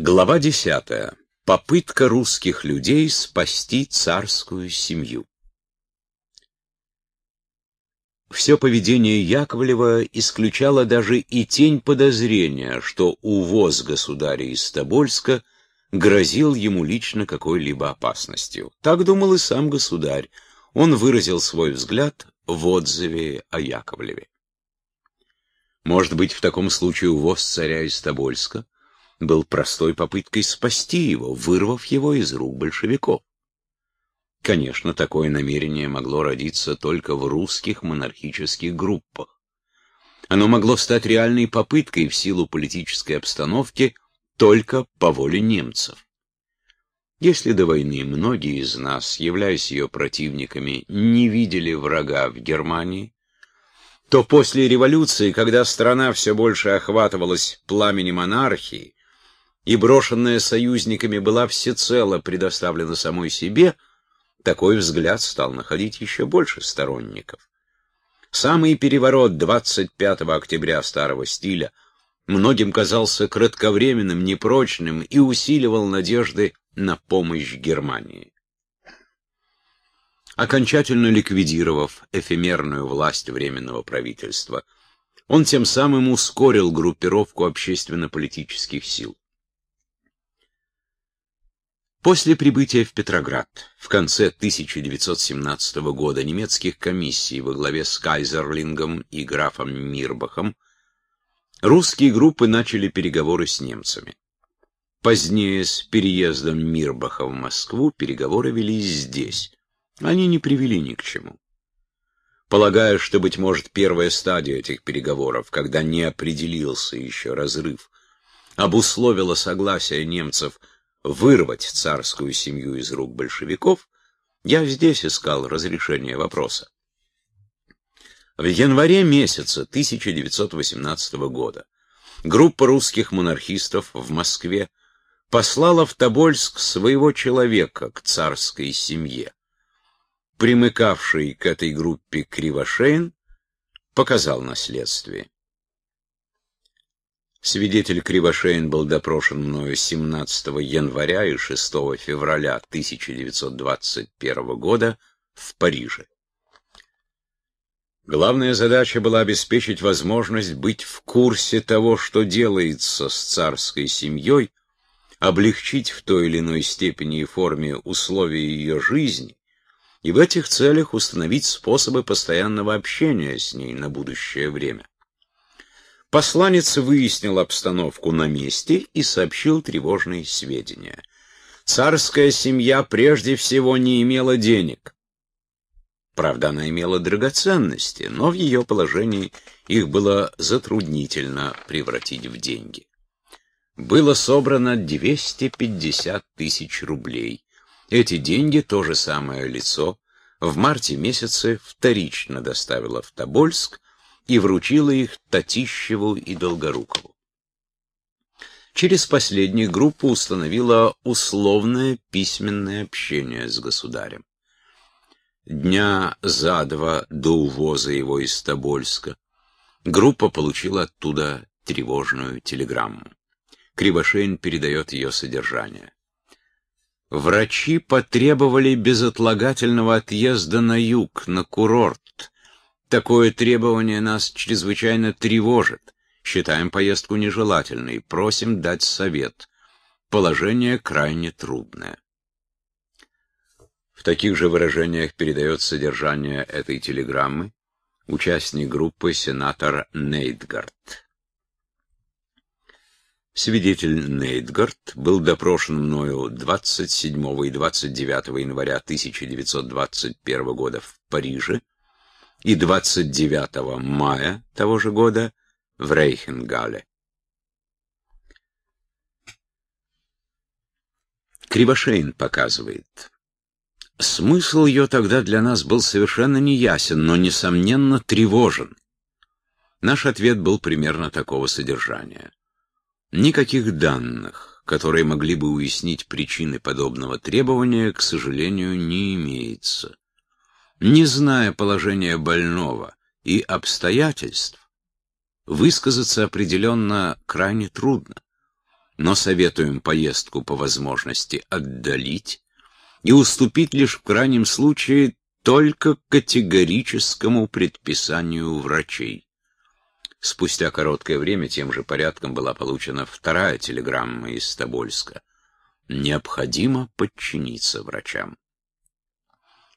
Глава десятая. Попытка русских людей спасти царскую семью. Все поведение Яковлева исключало даже и тень подозрения, что увоз государя из Тобольска грозил ему лично какой-либо опасностью. Так думал и сам государь. Он выразил свой взгляд в отзыве о Яковлеве. Может быть, в таком случае увоз царя из Тобольска был простой попыткой спасти его, вырвав его из рук большевиков. Конечно, такое намерение могло родиться только в русских монархических группах. Оно могло стать реальной попыткой в силу политической обстановки только по воле немцев. Если до войны многие из нас, являясь ее противниками, не видели врага в Германии, то после революции, когда страна все больше охватывалась пламенем монархии, и брошенная союзниками была всецело предоставлена самой себе, такой взгляд стал находить еще больше сторонников. Самый переворот 25 октября старого стиля многим казался кратковременным, непрочным и усиливал надежды на помощь Германии. Окончательно ликвидировав эфемерную власть Временного правительства, он тем самым ускорил группировку общественно-политических сил. После прибытия в Петроград в конце 1917 года немецких комиссий во главе с Кайзерлингом и графом Мирбахом русские группы начали переговоры с немцами. Позднее с переездом Мирбаха в Москву переговоры велись здесь. Они не привели ни к чему. Полагаю, что, быть может, первая стадия этих переговоров, когда не определился еще разрыв, обусловила согласие немцев вырвать царскую семью из рук большевиков, я здесь искал разрешение вопроса. В январе месяца 1918 года группа русских монархистов в Москве послала в Тобольск своего человека к царской семье. Примыкавший к этой группе Кривошеин показал наследствие. Свидетель Кривошеин был допрошен мною 17 января и 6 февраля 1921 года в Париже. Главная задача была обеспечить возможность быть в курсе того, что делается с царской семьей, облегчить в той или иной степени и форме условия ее жизни, и в этих целях установить способы постоянного общения с ней на будущее время. Посланец выяснил обстановку на месте и сообщил тревожные сведения. Царская семья прежде всего не имела денег. Правда, она имела драгоценности, но в ее положении их было затруднительно превратить в деньги. Было собрано 250 тысяч рублей. Эти деньги то же самое лицо в марте месяце вторично доставило в Тобольск, и вручила их Татищеву и Долгорукову. Через последнюю группу установила условное письменное общение с государем. Дня за два до увоза его из Тобольска группа получила оттуда тревожную телеграмму. Кривошеин передает ее содержание. Врачи потребовали безотлагательного отъезда на юг, на курорт, Такое требование нас чрезвычайно тревожит. Считаем поездку нежелательной, просим дать совет. Положение крайне трудное. В таких же выражениях передает содержание этой телеграммы участник группы сенатор Нейтгард. Свидетель Нейтгард был допрошен мною 27 и 29 января 1921 года в Париже и 29 мая того же года в Рейхенгале. Кривошеин показывает. Смысл ее тогда для нас был совершенно неясен, но, несомненно, тревожен. Наш ответ был примерно такого содержания. Никаких данных, которые могли бы уяснить причины подобного требования, к сожалению, не имеется не зная положения больного и обстоятельств, высказаться определенно крайне трудно. но советуем поездку по возможности отдалить и уступить лишь в крайнем случае только категорическому предписанию врачей. Спустя короткое время тем же порядком была получена вторая телеграмма из Тобольска. Необходимо подчиниться врачам.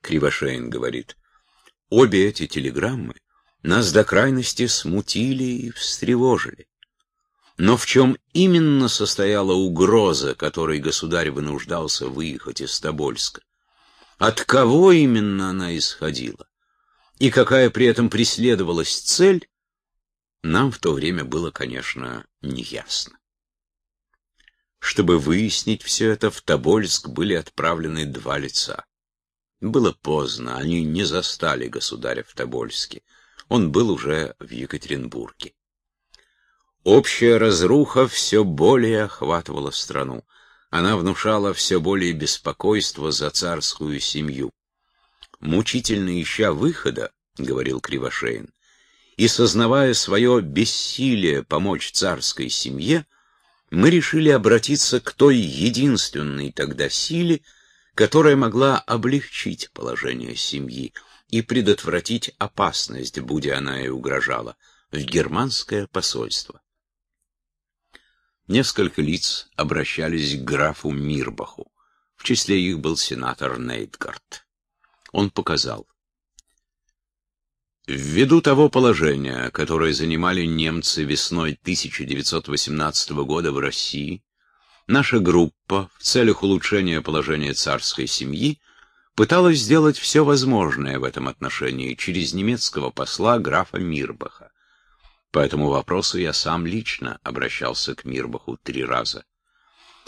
Кривошеин говорит, обе эти телеграммы нас до крайности смутили и встревожили. Но в чем именно состояла угроза, которой государь вынуждался выехать из Тобольска? От кого именно она исходила? И какая при этом преследовалась цель, нам в то время было, конечно, неясно. Чтобы выяснить все это, в Тобольск были отправлены два лица. Было поздно, они не застали государя в Тобольске. Он был уже в Екатеринбурге. Общая разруха все более охватывала страну. Она внушала все более беспокойство за царскую семью. «Мучительно ища выхода», — говорил Кривошеин, и сознавая свое бессилие помочь царской семье, мы решили обратиться к той единственной тогда силе, которая могла облегчить положение семьи и предотвратить опасность, будь она и угрожала, в германское посольство. Несколько лиц обращались к графу Мирбаху. В числе их был сенатор Нейтгард. Он показал. Ввиду того положения, которое занимали немцы весной 1918 года в России, наша группа в целях улучшения положения царской семьи пыталась сделать все возможное в этом отношении через немецкого посла графа Мирбаха. По этому вопросу я сам лично обращался к Мирбаху три раза.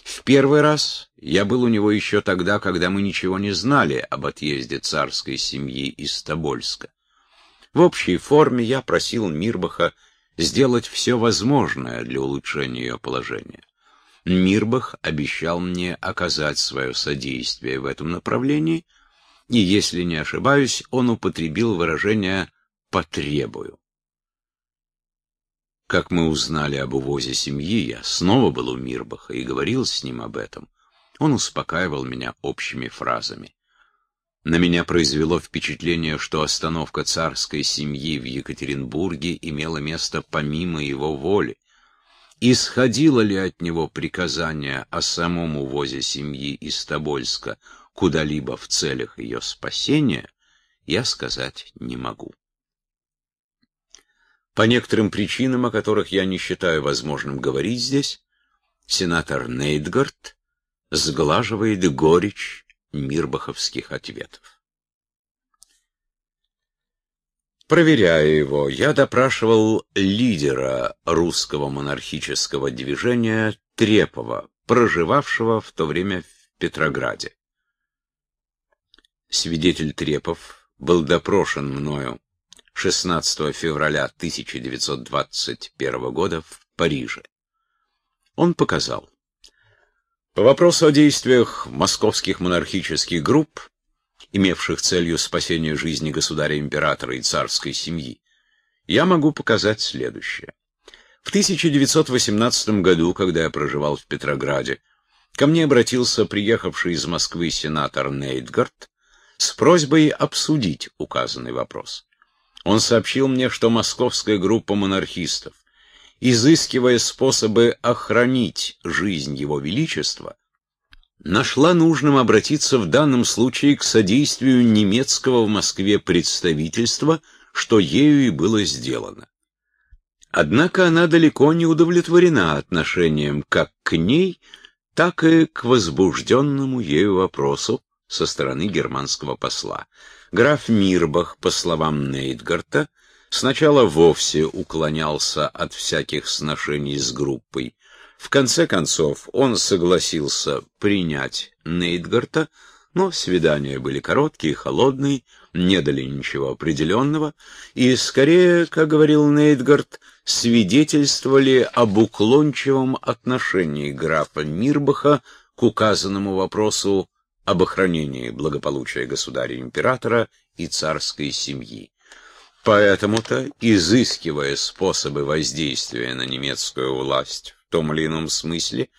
В первый раз я был у него еще тогда, когда мы ничего не знали об отъезде царской семьи из Тобольска. В общей форме я просил Мирбаха сделать все возможное для улучшения ее положения. Мирбах обещал мне оказать свое содействие в этом направлении, и, если не ошибаюсь, он употребил выражение «потребую». Как мы узнали об увозе семьи, я снова был у Мирбаха и говорил с ним об этом. Он успокаивал меня общими фразами. На меня произвело впечатление, что остановка царской семьи в Екатеринбурге имела место помимо его воли. Исходило ли от него приказание о самом увозе семьи из Тобольска куда-либо в целях ее спасения, я сказать не могу. По некоторым причинам, о которых я не считаю возможным говорить здесь, сенатор Нейтгард сглаживает горечь мирбаховских ответов. Проверяя его, я допрашивал лидера русского монархического движения Трепова, проживавшего в то время в Петрограде. Свидетель Трепов был допрошен мною 16 февраля 1921 года в Париже. Он показал. По вопросу о действиях московских монархических групп, имевших целью спасения жизни государя-императора и царской семьи, я могу показать следующее. В 1918 году, когда я проживал в Петрограде, ко мне обратился приехавший из Москвы сенатор Нейтгард с просьбой обсудить указанный вопрос. Он сообщил мне, что московская группа монархистов, изыскивая способы охранить жизнь его величества, нашла нужным обратиться в данном случае к содействию немецкого в Москве представительства, что ею и было сделано. Однако она далеко не удовлетворена отношением как к ней, так и к возбужденному ею вопросу со стороны германского посла. Граф Мирбах, по словам Нейтгарта, сначала вовсе уклонялся от всяких сношений с группой. В конце концов, он согласился принять Нейтгарта, но свидания были короткие, холодные, не дали ничего определенного, и скорее, как говорил Нейтгард, свидетельствовали об уклончивом отношении графа Мирбаха к указанному вопросу об охранении благополучия государя-императора и царской семьи. Поэтому-то, изыскивая способы воздействия на немецкую власть том или ином смысле,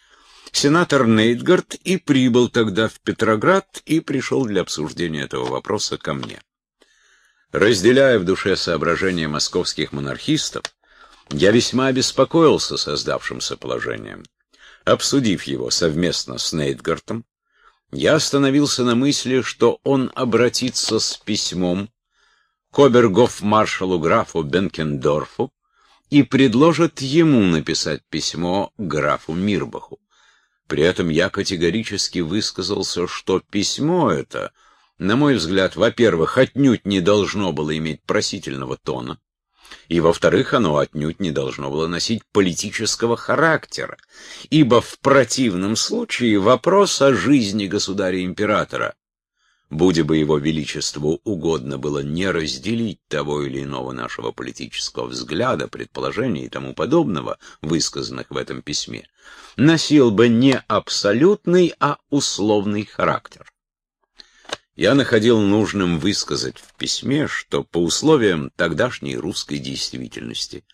Сенатор Нейтгард и прибыл тогда в Петроград и пришел для обсуждения этого вопроса ко мне. Разделяя в душе соображения московских монархистов, я весьма обеспокоился создавшимся положением. Обсудив его совместно с Нейтгартом, я остановился на мысли, что он обратится с письмом к обергоф-маршалу графу Бенкендорфу и предложит ему написать письмо графу Мирбаху. При этом я категорически высказался, что письмо это, на мой взгляд, во-первых, отнюдь не должно было иметь просительного тона, и, во-вторых, оно отнюдь не должно было носить политического характера, ибо в противном случае вопрос о жизни государя-императора, будь бы его величеству угодно было не разделить того или иного нашего политического взгляда, предположений и тому подобного, высказанных в этом письме, носил бы не абсолютный, а условный характер я находил нужным высказать в письме, что по условиям тогдашней русской действительности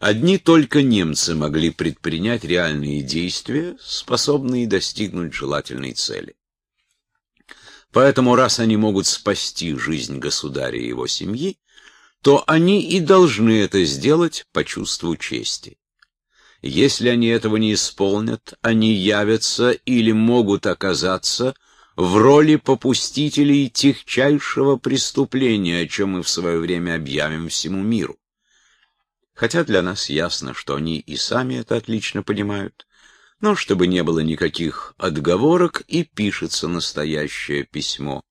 одни только немцы могли предпринять реальные действия, способные достигнуть желательной цели. Поэтому, раз они могут спасти жизнь государя и его семьи, то они и должны это сделать по чувству чести. Если они этого не исполнят, они явятся или могут оказаться в роли попустителей тихчайшего преступления, о чем мы в свое время объявим всему миру. Хотя для нас ясно, что они и сами это отлично понимают, но чтобы не было никаких отговорок, и пишется настоящее письмо,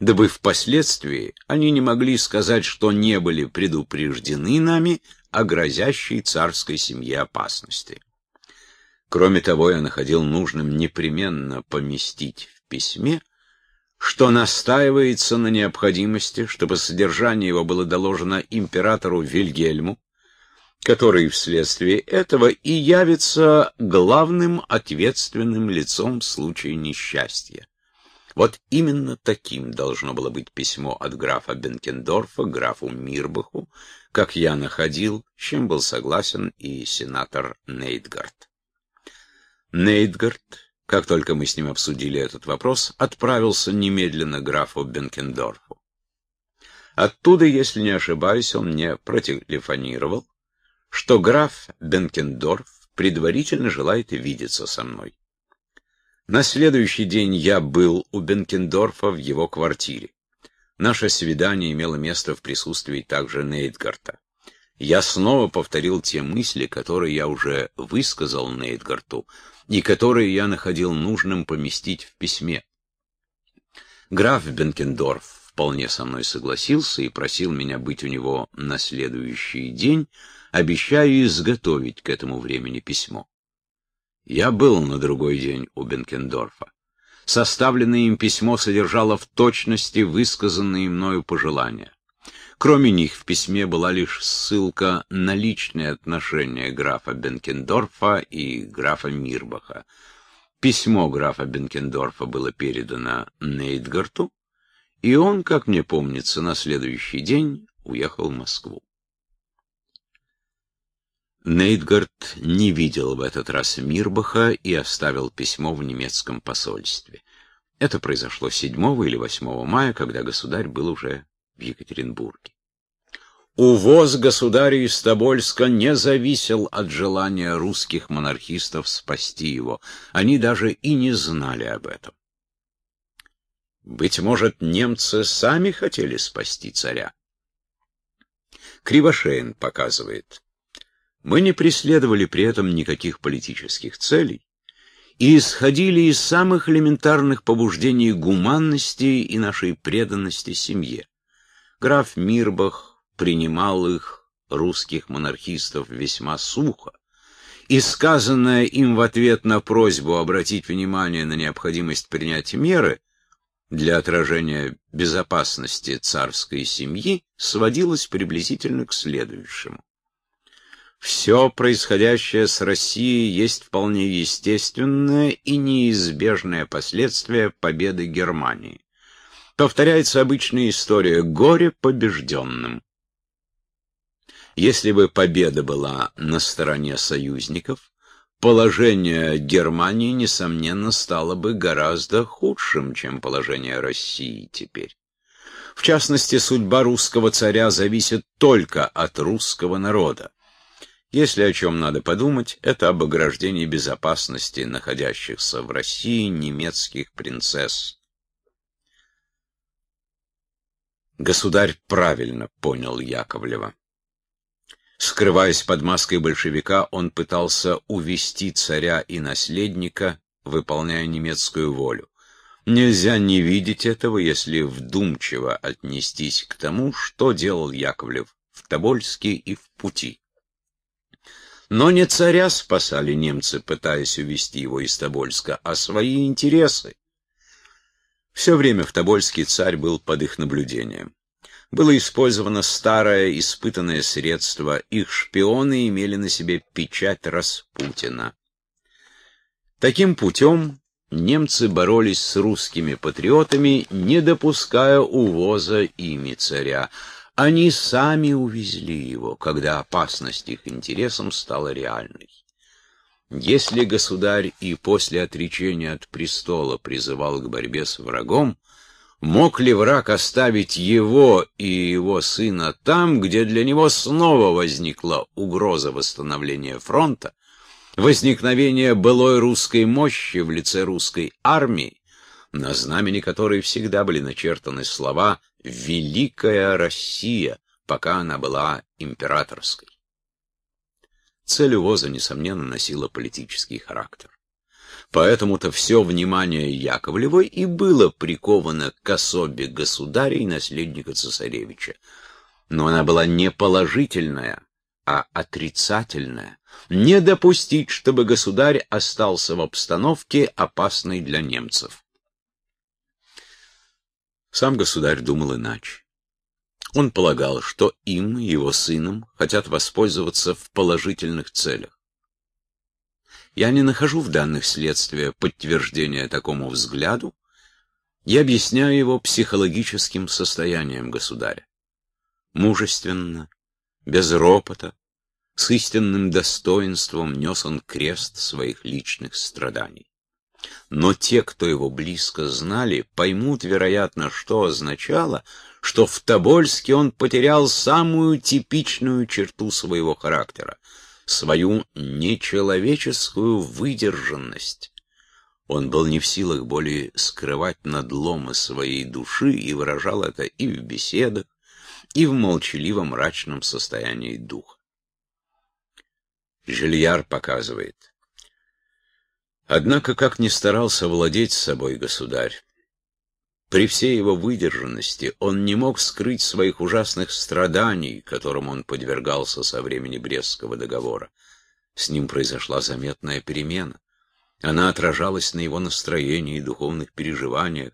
дабы впоследствии они не могли сказать, что не были предупреждены нами о грозящей царской семье опасности. Кроме того, я находил нужным непременно поместить письме, что настаивается на необходимости, чтобы содержание его было доложено императору Вильгельму, который вследствие этого и явится главным ответственным лицом в случае несчастья. Вот именно таким должно было быть письмо от графа Бенкендорфа графу Мирбаху, как я находил, с чем был согласен и сенатор Нейтгард. Нейтгард как только мы с ним обсудили этот вопрос, отправился немедленно графу Бенкендорфу. Оттуда, если не ошибаюсь, он мне протелефонировал, что граф Бенкендорф предварительно желает видеться со мной. На следующий день я был у Бенкендорфа в его квартире. Наше свидание имело место в присутствии также Нейтгарта. Я снова повторил те мысли, которые я уже высказал Нейтгарту, и которые я находил нужным поместить в письме. Граф Бенкендорф вполне со мной согласился и просил меня быть у него на следующий день, обещая изготовить к этому времени письмо. Я был на другой день у Бенкендорфа. Составленное им письмо содержало в точности высказанные мною пожелания. Кроме них в письме была лишь ссылка на личные отношения графа Бенкендорфа и графа Мирбаха. Письмо графа Бенкендорфа было передано Нейтгарту, и он, как мне помнится, на следующий день уехал в Москву. Нейтгард не видел в этот раз Мирбаха и оставил письмо в немецком посольстве. Это произошло 7 или 8 мая, когда государь был уже в Екатеринбурге. Увоз государя из Тобольска не зависел от желания русских монархистов спасти его. Они даже и не знали об этом. Быть может, немцы сами хотели спасти царя. Кривошеин показывает. Мы не преследовали при этом никаких политических целей и исходили из самых элементарных побуждений гуманности и нашей преданности семье. Граф Мирбах принимал их, русских монархистов, весьма сухо, и сказанное им в ответ на просьбу обратить внимание на необходимость принять меры для отражения безопасности царской семьи сводилось приблизительно к следующему. Все происходящее с Россией есть вполне естественное и неизбежное последствие победы Германии повторяется обычная история «горе побежденным». Если бы победа была на стороне союзников, положение Германии, несомненно, стало бы гораздо худшим, чем положение России теперь. В частности, судьба русского царя зависит только от русского народа. Если о чем надо подумать, это об ограждении безопасности находящихся в России немецких принцесс. Государь правильно понял Яковлева. Скрываясь под маской большевика, он пытался увести царя и наследника, выполняя немецкую волю. Нельзя не видеть этого, если вдумчиво отнестись к тому, что делал Яковлев в Тобольске и в пути. Но не царя спасали немцы, пытаясь увести его из Тобольска, а свои интересы. Все время в Тобольске царь был под их наблюдением. Было использовано старое испытанное средство, их шпионы имели на себе печать Распутина. Таким путем немцы боролись с русскими патриотами, не допуская увоза ими царя. Они сами увезли его, когда опасность их интересам стала реальной. Если государь и после отречения от престола призывал к борьбе с врагом, мог ли враг оставить его и его сына там, где для него снова возникла угроза восстановления фронта, возникновение былой русской мощи в лице русской армии, на знамени которой всегда были начертаны слова «Великая Россия», пока она была императорской. Цель увоза, несомненно, носила политический характер. Поэтому-то все внимание Яковлевой и было приковано к особе государя и наследника цесаревича. Но она была не положительная, а отрицательная. Не допустить, чтобы государь остался в обстановке, опасной для немцев. Сам государь думал иначе. Он полагал, что им, его сыном, хотят воспользоваться в положительных целях. Я не нахожу в данных следствия подтверждения такому взгляду и объясняю его психологическим состоянием государя. Мужественно, без ропота, с истинным достоинством нес он крест своих личных страданий. Но те, кто его близко знали, поймут, вероятно, что означало, что в Тобольске он потерял самую типичную черту своего характера — свою нечеловеческую выдержанность. Он был не в силах более скрывать надломы своей души и выражал это и в беседах, и в молчаливом мрачном состоянии духа. Жильяр показывает. Однако, как ни старался владеть собой государь, при всей его выдержанности он не мог скрыть своих ужасных страданий, которым он подвергался со времени Брестского договора. С ним произошла заметная перемена. Она отражалась на его настроении и духовных переживаниях.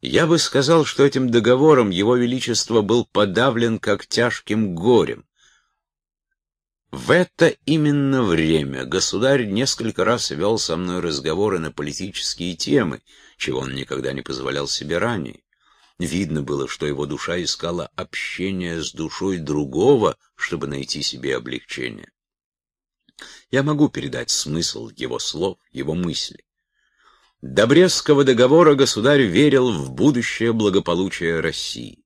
Я бы сказал, что этим договором его величество был подавлен как тяжким горем. В это именно время государь несколько раз вел со мной разговоры на политические темы, чего он никогда не позволял себе ранее. Видно было, что его душа искала общения с душой другого, чтобы найти себе облегчение. Я могу передать смысл его слов, его мысли. До Брестского договора государь верил в будущее благополучие России.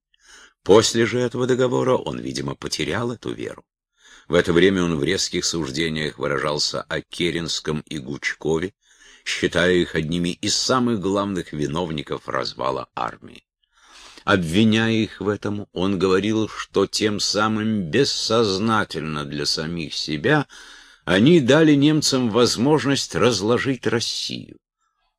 После же этого договора он, видимо, потерял эту веру. В это время он в резких суждениях выражался о Керенском и Гучкове, считая их одними из самых главных виновников развала армии. Обвиняя их в этом, он говорил, что тем самым бессознательно для самих себя они дали немцам возможность разложить Россию.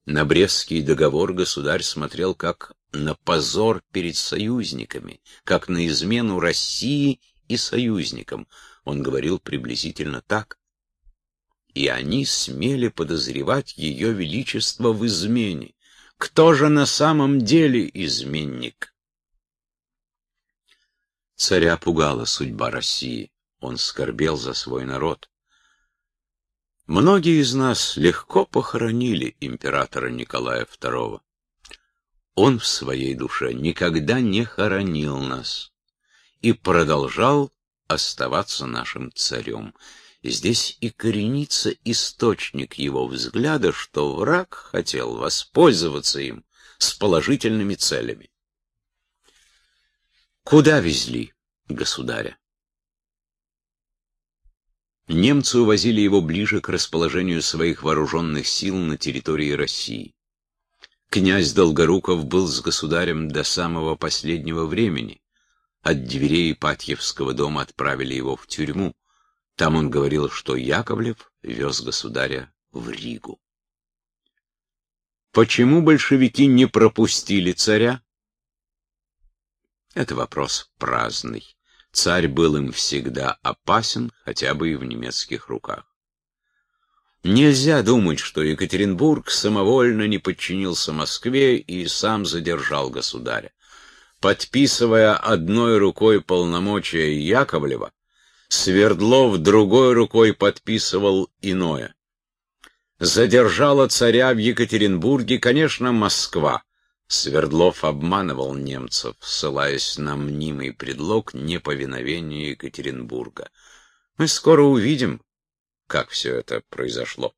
На Брестский договор государь смотрел как на позор перед союзниками, как на измену России и союзникам. Он говорил приблизительно так. И они смели подозревать ее величество в измене. Кто же на самом деле изменник? Царя пугала судьба России. Он скорбел за свой народ. Многие из нас легко похоронили императора Николая II. Он в своей душе никогда не хоронил нас и продолжал оставаться нашим царем. Здесь и коренится источник его взгляда, что враг хотел воспользоваться им с положительными целями. Куда везли государя? Немцы увозили его ближе к расположению своих вооруженных сил на территории России. Князь Долгоруков был с государем до самого последнего времени. От дверей Патьевского дома отправили его в тюрьму. Там он говорил, что Яковлев вез государя в Ригу. Почему большевики не пропустили царя? Это вопрос праздный. Царь был им всегда опасен, хотя бы и в немецких руках. Нельзя думать, что Екатеринбург самовольно не подчинился Москве и сам задержал государя. Подписывая одной рукой полномочия Яковлева, Свердлов другой рукой подписывал иное. Задержала царя в Екатеринбурге, конечно, Москва. Свердлов обманывал немцев, ссылаясь на мнимый предлог неповиновения Екатеринбурга. Мы скоро увидим, как все это произошло.